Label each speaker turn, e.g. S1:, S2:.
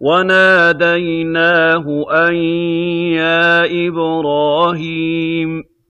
S1: وَنَادَيْنَاهُ أَن يَا إِبْرَاهِيمُ